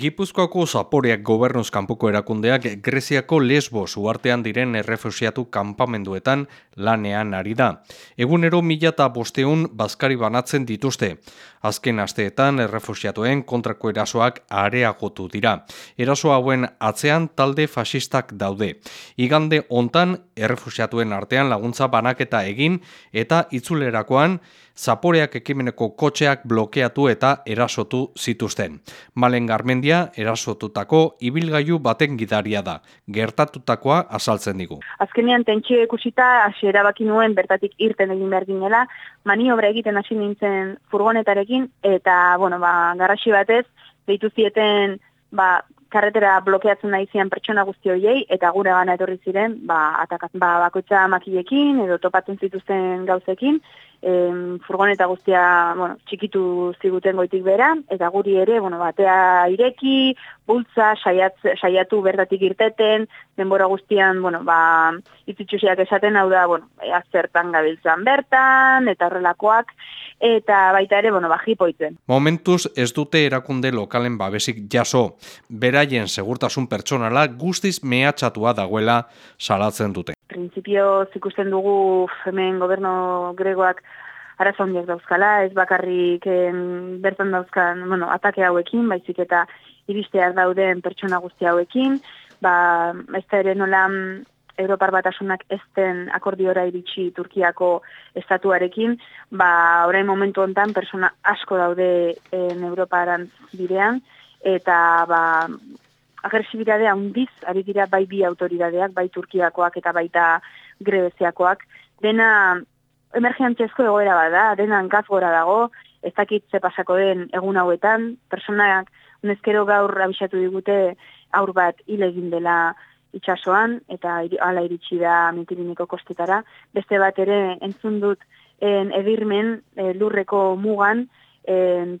Gipuzkoako zaporeak gobernuz kanpoko erakundeak Greziako Lesbos uartean diren errefusiatu kanpamenduetan lanean ari da. Egunero mila eta bosteun bazkari banatzen dituzte. Azken asteetan errefusiatuen kontrako erasoak areagotu dira. Eraso hauen atzean talde fasistak daude. Igande hontan errefusiatuen artean laguntza banaketa egin eta itzulerakoan zaporeak ekimeneko kotxeak blokeatu eta erasotu zituzten. Malen Garmendia erasotutako ibilgailu baten gidaria da. Gertatutakoa azaltzen digu. Azkenean tentsio ikusita hasi erabaki nuen bertatik irten egin behar ginela, maniobra egiten hasi nintzen furgonetarekin eta bueno, ba garrasi batez deitu zieten ba karretera blokeatzen nahi zian pertsona guzti horiei, eta gure gana etorri ziren, ba, atakat, ba, bakoitza makilekin, edo topatzen zituzten gauzekin, em, furgoneta guztia, bueno, txikitu ziguten goitik bera, eta guri ere, bueno, batea ireki, bultza, saiatu bertatik irteten, denbora guztian, bueno, ba, itzitxusiak esaten, hau da, bueno, azertan gabiltzan bertan, eta horrelakoak, eta baita ere, bueno, baji poitzen. Momentuz ez dute erakunde lokalen babesik jaso, beraien segurtasun pertsonala guztiz mehatxatua dagoela salatzen dute. Principio zikusten dugu hemen goberno gregoak arazo hondiak dauzkala, ez bakarrik bertan dauzkan, bueno, atake hauekin, baizik eta iristeak dauden pertsona guzti hauekin, ba, ez da ere nola Europar batasunak ezten akordiora iritsi Turkiako estatuarekin, ba, orain momentu hontan persona asko daude en Europaran bidean, eta ba, agresibidade handiz, ari dira bai bi autoridadeak, bai Turkiakoak eta baita Grebeziakoak, dena emergentziazko egoera bada, dena hankaz gora dago, ez dakit ze pasako den egun hauetan, personak nezkero gaur abisatu digute aur bat hile egin dela itxasoan, eta hala iritsi da mentirineko kostetara. Beste bat ere entzun dut en, edirmen e, lurreko mugan, en,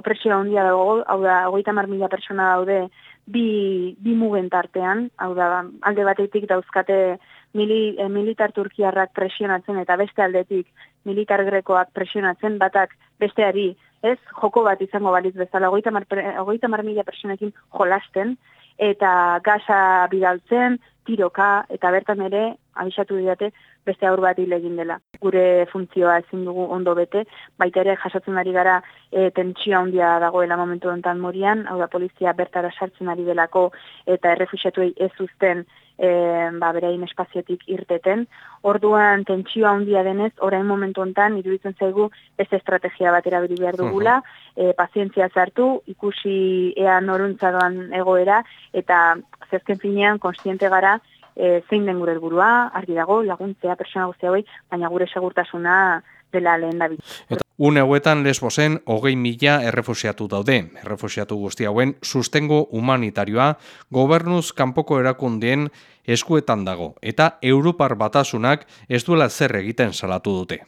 opresioa ondia dago, hau da, ogeita mar mila persona daude bi, bi mugen tartean, hau da, alde batetik dauzkate mili, e, militar turkiarrak presionatzen eta beste aldetik militar grekoak presionatzen, batak besteari, ez, joko bat izango baliz bezala, ogeita mar, mila personekin jolasten, eta gaza bidaltzen, tiroka, eta bertan ere, abisatu didate, beste aur bat egin dela. Gure funtzioa ezin dugu ondo bete, baita ere jasotzen ari gara e, tentsioa handia dagoela momentu enten morian, hau da polizia bertara sartzen ari delako eta errefusiatuei ez uzten e, ba, berein espaziotik irteten. Orduan tentsioa handia denez, orain momentu enten iruditzen zaigu ez estrategia bat erabili behar dugula, e, pazientzia zartu, ikusi ea noruntza doan egoera, eta zezken finean konstiente gara e, zein den gure helburua, argi dago, laguntzea persona guztia hoi, baina gure segurtasuna dela lehen da Eta une hauetan lesbozen hogei mila errefusiatu daude. Errefusiatu guzti hauen sustengo humanitarioa gobernuz kanpoko erakundeen eskuetan dago eta Europar batasunak ez duela zer egiten salatu dute.